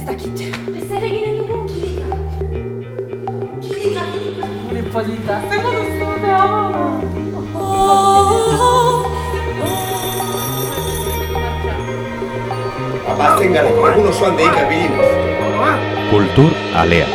Ez dakit. Ez ere ginen dugu kilika. Kilika, kilika. Gure polita, zer duzu da? Bazen gara, egun osoan deika. Kultur Alea.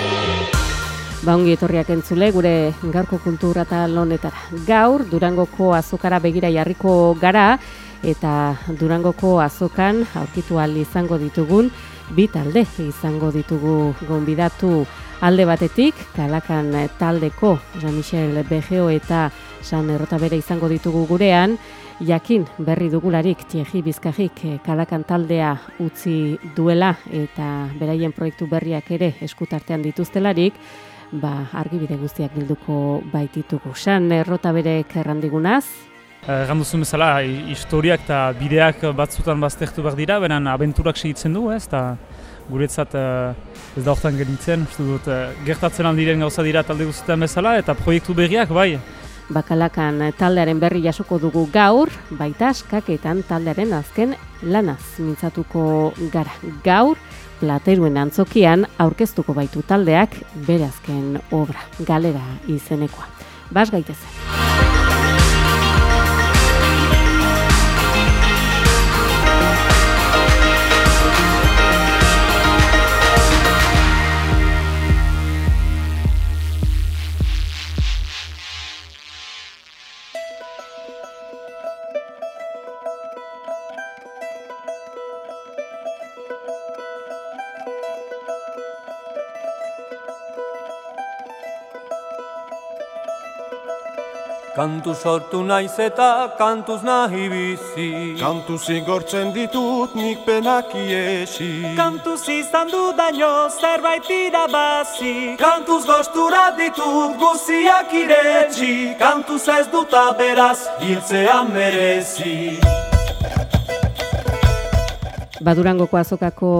Ba ongi etorriak entzule gure gaurko kultura eta lonetara. Gaur Durangoko azokara begira jarriko gara eta Durangoko azokan aurkitu ahal izango ditugun bi talde izango ditugu gonbidatu alde batetik Kalakan taldeko Jean-Michel Begeo eta San Errotabere izango ditugu gurean Jakin berri dugularik Tieji Bizkajik eh, Kalakan taldea utzi duela eta beraien proiektu berriak ere eskutartean dituztelarik, ba, argibide guztiak bilduko baititugu. San errota berek errandigunaz, Egan duzun bezala, hi- historiak eta bideak batzutan baztertu behar dira, benen abenturak segitzen du, ez, eta guretzat eh, ez da hortan gelitzen, uste dut, eh, gertatzen aldiren gauza dira talde guztietan bezala, eta proiektu berriak, bai, bakalakan taldearen berri jasoko dugu gaur, baita askaketan taldearen azken lanaz mintzatuko gara. Gaur, plateruen antzokian aurkeztuko baitu taldeak bere azken obra, galera izenekoa. Bas gaitezen. Kantu sortu naiz eta kantuz nahi bizi. Kantu zigortzen ditut nik penak iesi. Kantuz izan du daño zerbait irabazi. Kantuz gostura ditut guziak iretsi. Kantuz ez duta beraz hiltzea merezi Badurangoko azokako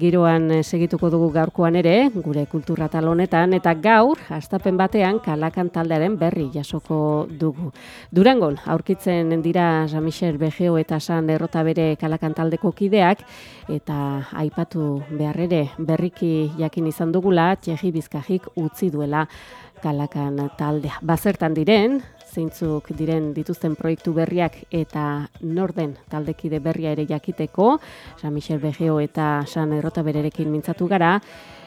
giroan eh, segituko dugu gaurkoan ere, gure kultura tal honetan, eta gaur, astapen batean, kalakan taldearen berri jasoko dugu. Durangon, aurkitzen dira Jean-Michel Begeo eta San Errota bere kalakan taldeko kideak, eta aipatu behar ere berriki jakin izan dugula, txegi bizkajik utzi duela kalakan taldea. Bazertan diren, zeintzuk diren dituzten proiektu berriak eta norden taldekide berria ere jakiteko, San Michel Begeo eta San Errota bererekin mintzatu gara,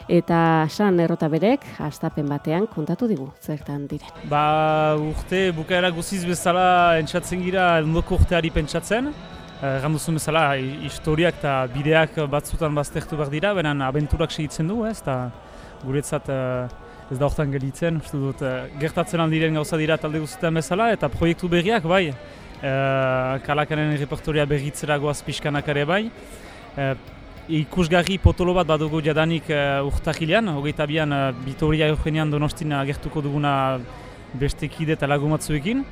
eta San Errota berek hastapen batean kontatu digu zertan diren. ba, urte bukaera guziz bezala entzatzen gira, ondoko urteari pentsatzen, Egan duzun bezala, hi- historiak eta bideak batzutan baztertu behar dira, benen abenturak segitzen du, ez, eta guretzat eh, ez da hortan gelitzen, uste dut, eh, gertatzen aldiren gauza dira talde guztietan bezala, eta proiektu berriak bai, eh, kalakanen repertoria berritzera goaz pixkanak ere bai, eh, ikusgarri potolo bat badugu jadanik uh, urtahilean, hogeita bian uh, Bitoria Eugenian donostin agertuko duguna beste kide eta lagun batzuekin.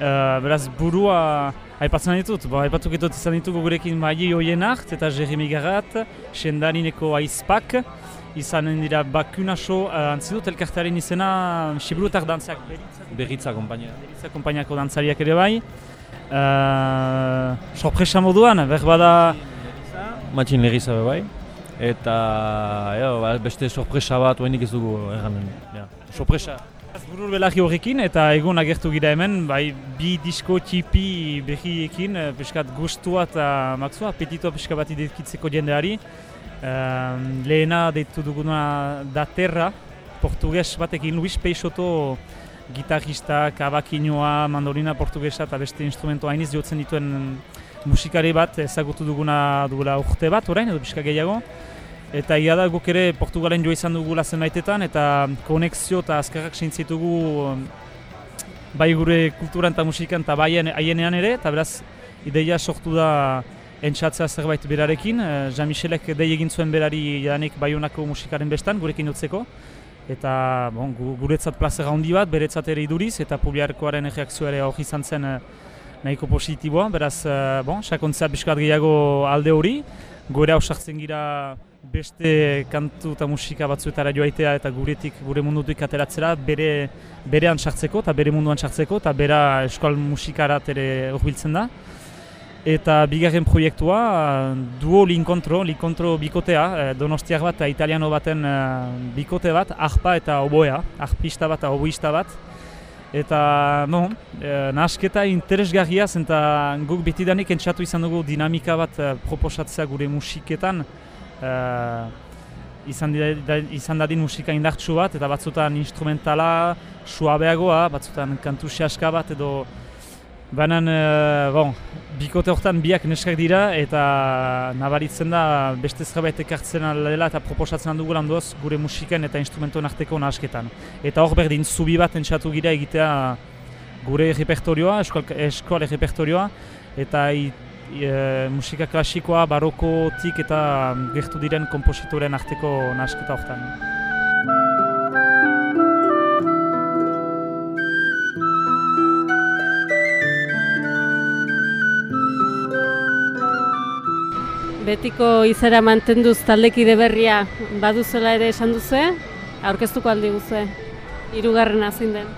Uh, beraz burua aipatzen ditut, ba, aipatuk ditut izan ditugu gurekin Maie Oienart eta Jeremy Garat, Sendarineko Aizpak, izanen dira Bakunaso, uh, antzidut elkartearen izena Sibrutar dantzak Berritza kompainia. Beritza konpainiako dantzariak ere bai. Uh, sorpresa moduan, berbada Matxin legiza be bai. Eta ja, ba, beste sorpresa bat oenik ez dugu erranen. Ja. Sorpresa. Burur belagi horrekin eta egun agertu gira hemen, bai bi disko txipi berriekin, eh, pixkat gustua eta maksua, apetitoa pixka bat idekitzeko jendeari. Um, lehena deitu duguna da Terra, portugues batekin Luis Peixoto gitarrista, kabakinoa, mandolina portugesa eta beste instrumento hainiz jotzen dituen musikari bat ezagutu duguna dugula urte bat orain, edo pixka gehiago. Eta ia da guk ere Portugalen jo izan dugula zenbaitetan eta konexio eta azkarrak seintzitugu um, bai gure kulturan eta musikan eta bai haienean ere, eta beraz ideia sortu da entxatzea zerbait berarekin. Eh, Jean-Michelek dei egin zuen berari jadanik Baionako musikaren bestan, gurekin jotzeko. Eta bon, gu- guretzat plazera handi bat, beretzat ere iduriz, eta publiarkoaren reakzioa ere hori izan zen eh, nahiko positiboa. Beraz, eh, bon, sakontzea pixkat gehiago alde hori. Gore hau gira beste kantu eta musika batzuetara joaitea eta guretik, gure mundutik ateratzera bere, berean sartzeko eta bere munduan sartzeko eta bera eskal musikarat ere hurbiltzen da. Eta bigarren proiektua, duo l'inkontro, l'inkontro bikotea, eh, donostiak bat eta italiano baten eh, bikote bat, arpa eta oboea, arpista bat eta oboista bat. Eta, bon, eh, nahasketa interesgarria zen eta guk betidanik entzatu izan dugu dinamika bat proposatzea gure musiketan. Eh, izan, da, izan dadin musika indartsu bat eta batzutan instrumentala, suabeagoa, batzutan kantu xaska bat edo Baina, e, bon, bikote hortan biak neskak dira eta nabaritzen da beste zerbait ekartzen dela eta proposatzen dugu landoz gure musiken eta instrumentuen arteko nahasketan. Eta hor berdin, zubi bat entzatu gira egitea gure repertorioa, eskual, eskual repertorioa, eta i, e, musika klasikoa, barokotik eta gertu diren kompositoren arteko nahasketa hortan. Betiko izera mantenduz taldekide berria baduzela ere esan duzu, aurkeztuko aldi guzue, hirugarrena zein den.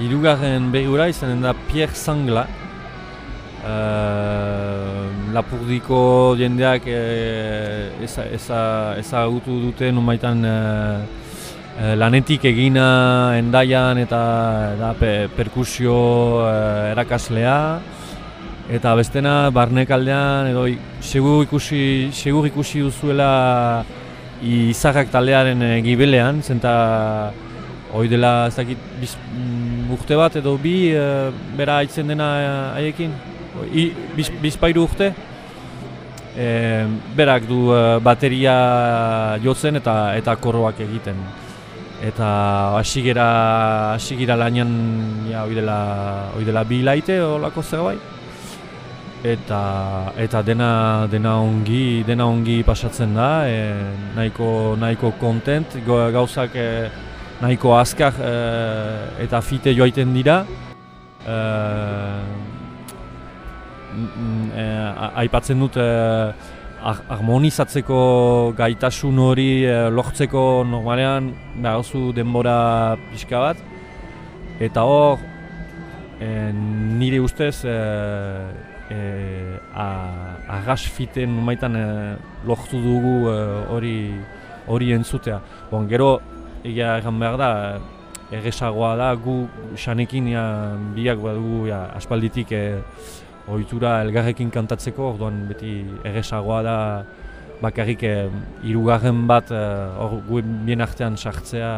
Hirugarren begura izanen da Pierre Sangla. Uh, Lapurdiko jendeak uh, ezagutu dute numaitan uh, lanetik egina endaian eta da, pe, perkusio uh, erakaslea. Eta bestena barnekaldean edo segur ikusi segur ikusi duzuela izarrak taldearen e, gibelean, zenta hoi dela ez dakit biz, mm, urte bat edo bi e, bera aitzen dena haiekin, bizpairu urte. E, berak du e, bateria jotzen eta eta korroak egiten. Eta hasigera hasigera lanian ja hoi dela hoi dela bi laite olako zerbait eta eta dena dena ongi dena ongi pasatzen da e, nahiko nahiko content gauzak e, nahiko azkar e, eta fite joaiten dira e, aipatzen dut e, harmonizatzeko gaitasun hori e, lortzeko normalean behar denbora pixka bat eta hor nire ustez e, e, agas fiten numaitan e, lortu dugu hori hori entzutea. Bon, gero, egia egan behar da, erresagoa da, gu xanekin ja, biak badugu ja, aspalditik e, ohitura elgarrekin kantatzeko, orduan beti erresagoa da bakarrik e, irugarren bat hor gu bien artean sartzea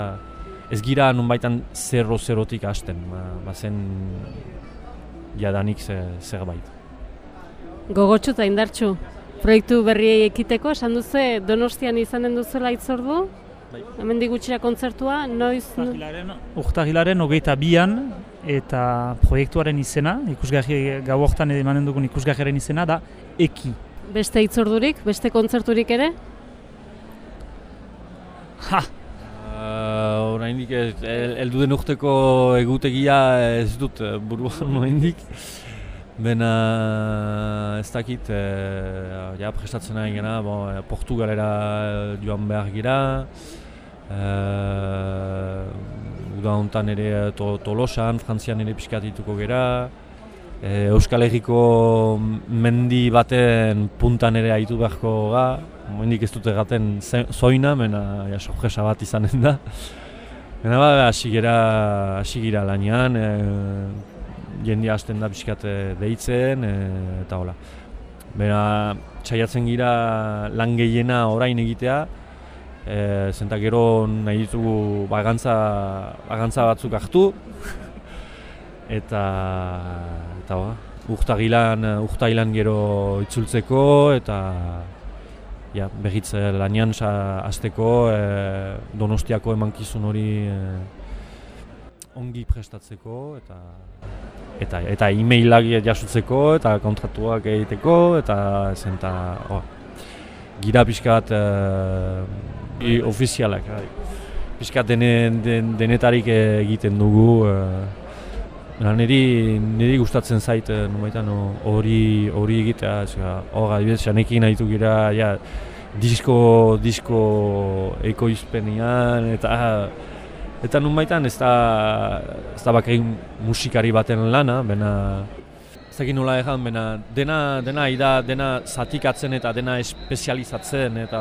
ez gira nunbaitan zerro-zerrotik hasten, ba, bazen jadanik zerbait. Gogotsu eta indartxu. Proiektu berriei ekiteko, esan duzu Donostian izanen duzuela itzordu? Bai. Hemen digutxera kontzertua, noiz... Urtagilaren hogeita bian eta proiektuaren izena, ikusgarri gau hortan emanen dugun ikusgarriaren izena da Eki. Beste itzordurik, beste kontzerturik ere? Ha! Uh, oraindik ez, eldu den urteko egutegia ez dut uh, buruan oraindik. Bena ez dakit, e, ja, prestatzen nahi gena, bon, e, Portugalera joan behar gira, e, Uda honetan ere to, Tolosan, Frantzian ere pixkat dituko gera, e, Euskal Herriko mendi baten puntan ere haitu beharko ga, mendik ez dute gaten zoina, bena ja, sorpresa bat izanen da. Bena ba, hasi gira lanean, e, jendia hasten da pixkat deitzen e, eta hola. Bera, txaiatzen gira lan gehiena orain egitea, e, zenta gero nahi ditugu bagantza, bagantza batzuk hartu, eta, eta ba, urtagilan, urtagilan gero itzultzeko, eta ja, behitz lanian azteko e, donostiako emankizun hori e, ongi prestatzeko, eta eta eta emailak jasutzeko eta kontratuak egiteko eta zen ta oh, gira pixka bat uh, ofizialak bai. pixka denen, den, denetarik egiten dugu uh, niri, niri gustatzen zait uh, hori hori egitea hor adibidez janekin nahitu gira ja, disko disko ekoizpenian eta Eta nun baitan ez da, ez da musikari baten lana, bena zekin nola egan, bena, dena, dena ida, dena zatikatzen eta dena espezializatzen eta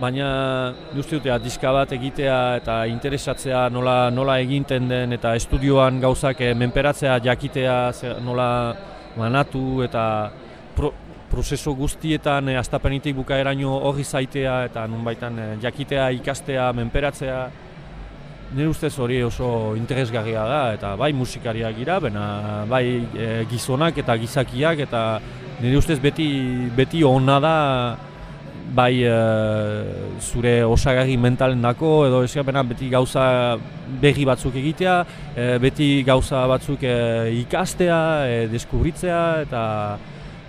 baina uste dute diska bat egitea eta interesatzea nola, nola eginten den eta estudioan gauzak eh, menperatzea jakitea nola manatu eta pro, prozeso guztietan eh, astapenitik bukaeraino hori zaitea eta nunbaitan eh, jakitea, ikastea, menperatzea. Nire ustez hori oso interesgarria da eta bai musikariak gira, bena bai e, gizonak eta gizakiak eta nire ustez beti, beti ona da bai e, zure osagarri mentalen dako edo eskapena beti gauza berri batzuk egitea, e, beti gauza batzuk e, ikastea, e, deskubritzea eta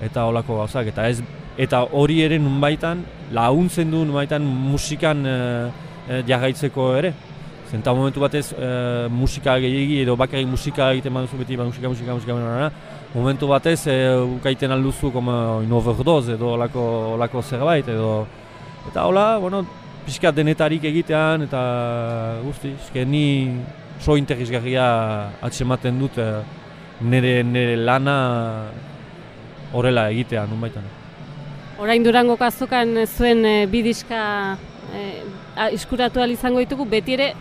eta holako gauzak eta ez eta hori ere nunbaitan laguntzen du nunbaitan musikan e, e, jarraitzeko ere. Zenta momentu batez e, musika gehiagi edo bakarrik musika egiten baduzu beti ba, musika, musika, musika, musika, momentu batez e, ukaiten alduzu in overdose edo olako, olako zerbait edo eta hola, bueno, pixka denetarik egitean eta guzti, eske ni so interesgarria atsematen dut e, nire, nire lana horrela egitea nun baitan. Orain durango kazokan zuen e, bi diska e, iskuratu izango ditugu, beti ere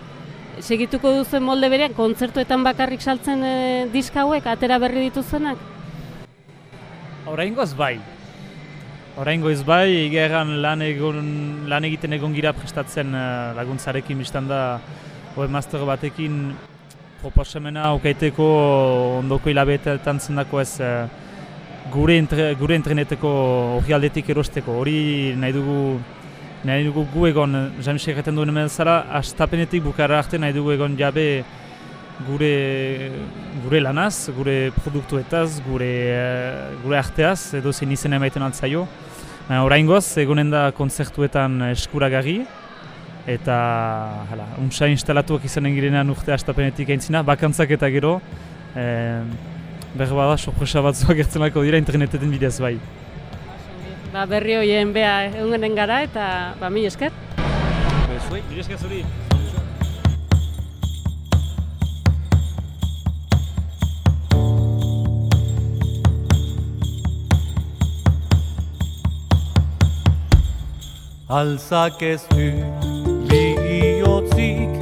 segituko duzuen molde berean, kontzertuetan bakarrik saltzen e, diska hauek, atera berri dituzenak? Oraingoz bai. Oraingoz bai, igeran lan, egon, lan egiten egon gira prestatzen uh, laguntzarekin biztan da webmaster batekin proposamena aukaiteko ondoko hilabeteetan zendako ez uh, gure, entre, gure entreneteko hori aldetik erosteko. Hori nahi dugu nahi dugu gu egon, James egiten duen hemen zara, astapenetik bukara arte nahi dugu egon jabe gure, gure lanaz, gure produktuetaz, gure, gure arteaz, edo zein izen emaiten altzaio. Horain goz, egonen da konzertuetan eskuragarri, eta hala, untsa instalatuak izanen girenean urte astapenetik aintzina, bakantzak eta gero, e, behar bada, sorpresa batzuak gertzen dira interneteten bidez bai. Ba, berri hoien beha egunen gara eta ba, mi esker. Mi esker zuri. Alzak ez du bihotzik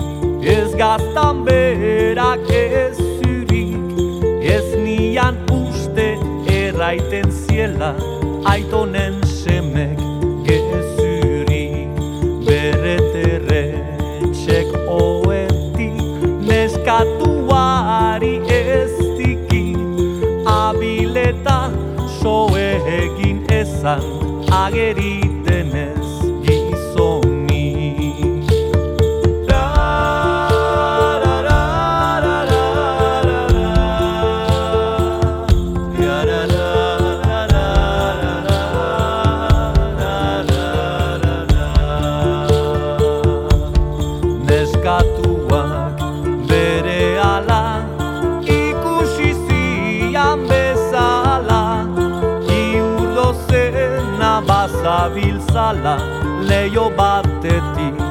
Ez gaztan berak ez zurik Ez nian uste erraiten ziela Aitonen semek gezurik Berreterretxek oetik Neskatuari ez diki Abileta soe egin ezan Ageriten palla, lei io batteti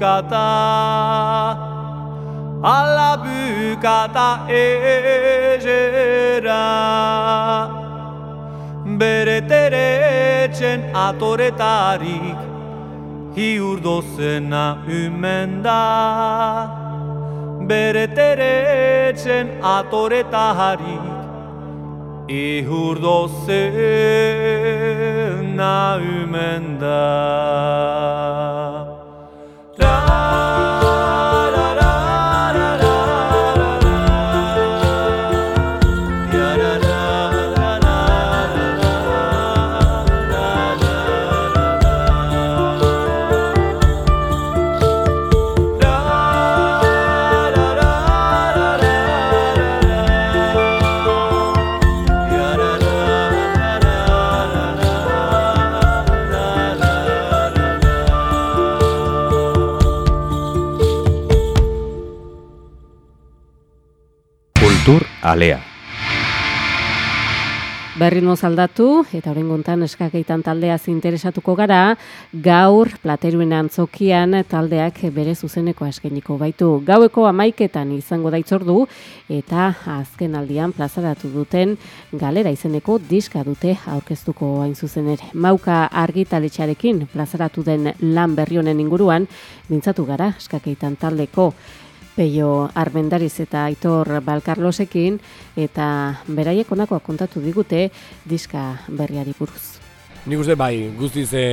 bukata Ala bukata ejera Bere teretzen atoretarik Hiurdozena umenda Bere teretzen atoretarik Ihurdozena umenda Bere Alea. Berritmo aldatu eta orain gontan eskakeitan taldeaz interesatuko gara, gaur plateruen antzokian taldeak bere zuzeneko eskeniko baitu. Gaueko amaiketan izango daitzordu eta azken aldian plazaratu duten galera izeneko diska dute aurkeztuko hain zuzen ere. Mauka argitaletxarekin plazaratu den lan berri honen inguruan, mintzatu gara eskakeitan taldeko Peio Armendariz eta Aitor Balkarlosekin eta beraiek honakoa kontatu digute diska berriari buruz. Nik uste bai, guztiz e,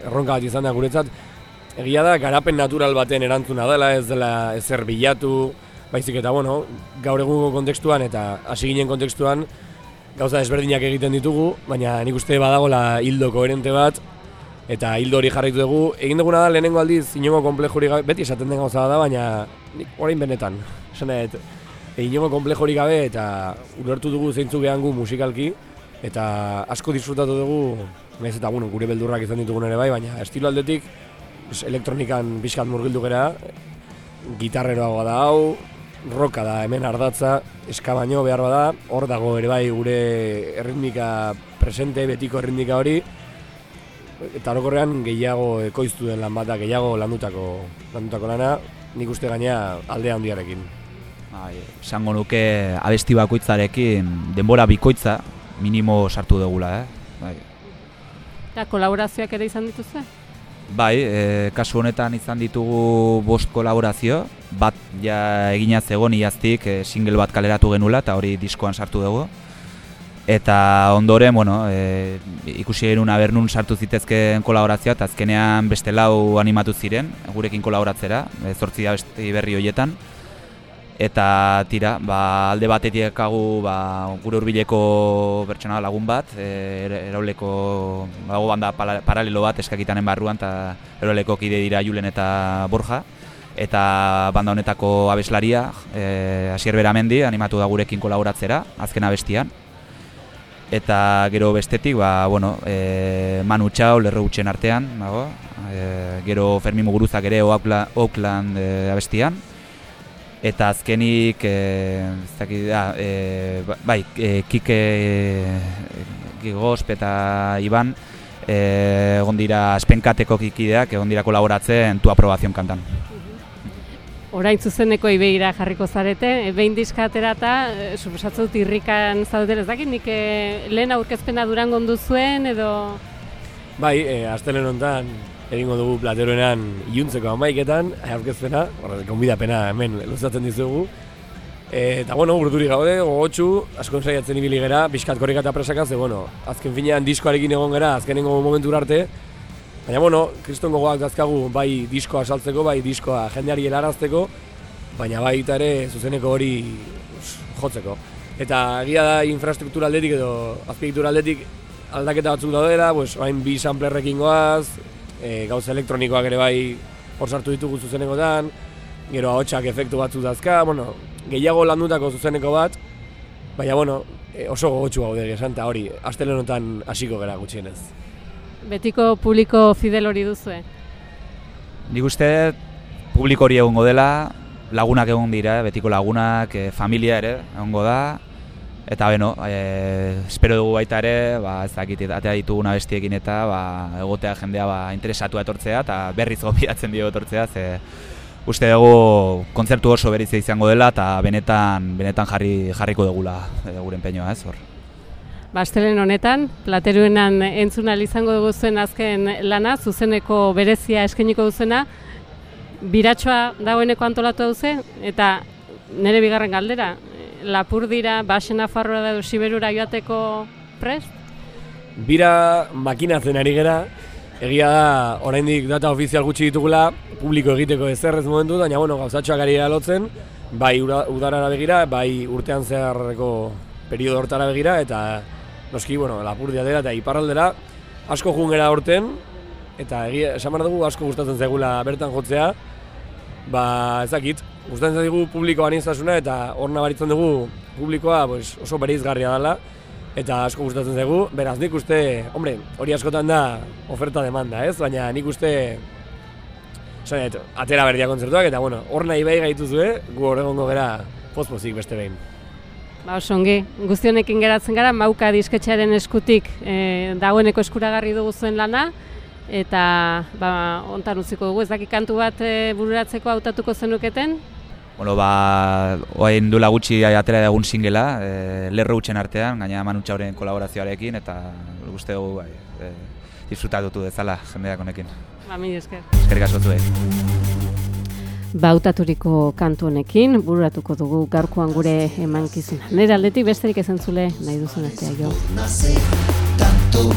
erronka bat izan da guretzat. Egia da, garapen natural baten erantzuna dela, ez dela ezer bilatu, baizik eta, bueno, gaur egungo kontekstuan eta hasi ginen kontekstuan, gauza desberdinak egiten ditugu, baina nik uste badagola hildo koherente bat, eta hildo hori jarraitu dugu. Egin duguna da lehenengo aldiz, inongo komplejuri gabe, beti esaten den gauza da, baina nik orain benetan. Esan nahi, e, inongo komplejuri gabe eta ulertu dugu zeintzu behan gu musikalki, eta asko disfrutatu dugu, nahiz eta bueno, gure beldurrak izan ditugun ere bai, baina estilo aldetik pues, elektronikan pixkat murgildu gera, gitarreroagoa da hau, roka da hemen ardatza, eska baino behar bada, hor dago ere bai gure erritmika presente, betiko erritmika hori, eta orokorrean gehiago ekoiztu den lan bat da, gehiago landutako, landutako lana, nik uste gaina aldea handiarekin. Bai, esango nuke abesti bakoitzarekin denbora bikoitza minimo sartu dugula, eh? Bai. Eta kolaborazioak ere izan dituzue? Bai, e, kasu honetan izan ditugu bost kolaborazio, bat ja egina zegoen iaztik e, single bat kaleratu genula eta hori diskoan sartu dugu. Eta ondoren, bueno, e, ikusi genuen abernun sartu zitezkeen kolaborazioa eta azkenean beste lau animatu ziren gurekin kolaboratzera, e, zortzi abesti berri horietan. Eta tira, ba, alde batetik hagu ba, gure hurbileko pertsona lagun bat, e, erauleko dago banda paralelo bat eskakitanen barruan eta erauleko kide dira Julen eta Borja. Eta banda honetako abeslaria, e, Asier Beramendi, animatu da gurekin kolaboratzera, azken abestian. Eta gero bestetik, ba, bueno, e, Manu Txau, lerro gutxen artean, dago. E, gero Fermin Muguruzak ere Oakland, e, abestian. Eta azkenik, e, ez dakit, da, e, ba- bai, e, Kike Gigosp eta Iban, e, egon dira espenkateko kikideak, egon dira kolaboratzen tu aprobazion kantan. Orain zuzeneko ibeira jarriko zarete, e, behin diska aterata, e, suposatzen dut irrikan zaudetela, ez dakit, nik e, lehen aurkezpena durangon duzuen edo... Bai, e, astelen honetan egingo dugu plateroenan iluntzeko amaiketan, aurkezpena, horre, konbidapena hemen luzatzen dizugu. E, eta bueno, urduri gaude, gogotxu, asko saiatzen ibili gera, pixkat korrika eta presaka, ze bueno, azken finean diskoarekin egon gera, azkenengo momentura arte, Baina, bueno, kriston gogoak dazkagu bai diskoa saltzeko, bai diskoa jendeari helarazteko, baina baita ere zuzeneko hori jotzeko. Eta egia da infrastruktura aldetik edo azpiegitura aldetik aldaketa batzuk daudela, pues, orain bi samplerrekin goaz, e, gauza elektronikoak ere bai hor sartu ditugu zuzenekotan, gero ahotsak efektu batzuk dazka, bueno, gehiago landutako zuzeneko bat, baina, bueno, e, oso gogotsu gaude esan, hori, astelen honetan hasiko gara gutxienez. Betiko publiko fidel hori duzue. Nik uste publiko hori egongo dela, lagunak egon dira, betiko lagunak, e, familia ere egongo da, Eta beno, e, espero dugu baita ere, ba, ez dakit, atea ditugun abestiekin eta ba, egotea jendea ba, interesatua etortzea eta berriz gobiatzen dio etortzea, ze uste dugu kontzertu oso berizia izango dela eta benetan benetan jarri jarriko dugula e, gure empeñoa, ez hor. Bastelen honetan, plateruenan entzuna izango dugu zuen azken lana, zuzeneko berezia eskeniko duzena, biratxoa dagoeneko antolatu duze, eta nire bigarren galdera, lapur dira, basena farroa da siberura joateko prest? Bira makinatzen ari gera, egia da, oraindik data ofizial gutxi ditugula, publiko egiteko ezerrez momentu, baina bueno, gauzatxoak ari lotzen, bai udarara begira, bai urtean zeharreko periodo hortara begira, eta noski, bueno, lapurdia dela eta iparraldera, asko jugun gara horten, eta egia, esan dugu asko gustatzen zegula bertan jotzea, ba, ezakit, gustatzen zaigu publiko aniztasuna eta hor nabaritzen dugu publikoa pues, oso bereizgarria dela, eta asko gustatzen zaigu, beraz nik uste, hombre, hori askotan da oferta demanda, ez? Baina nik uste, Zanet, atera berdia kontzertuak, eta bueno, hor nahi bai gaituzue, gu hor egongo gara pozpozik beste behin. Ba, osongi, guztionekin geratzen gara, mauka disketxearen eskutik e, dagoeneko eskuragarri dugu zuen lana, eta ba, ontan utziko dugu, ez dakik kantu bat e, bururatzeko hautatuko zenuketen? Bueno, ba, oain dula gutxi atera egun singela, e, lerro utxen artean, gaina manutxauren kolaborazioarekin, eta guzti dugu bai, e, disfrutatutu dezala jendeak honekin. Ba, mi esker. Eskerrik asko zuek bautaturiko kantu honekin bururatuko dugu gaurkoan gure emankizuna. Nire aldetik besterik ezen nahi duzun astea jo. Tanto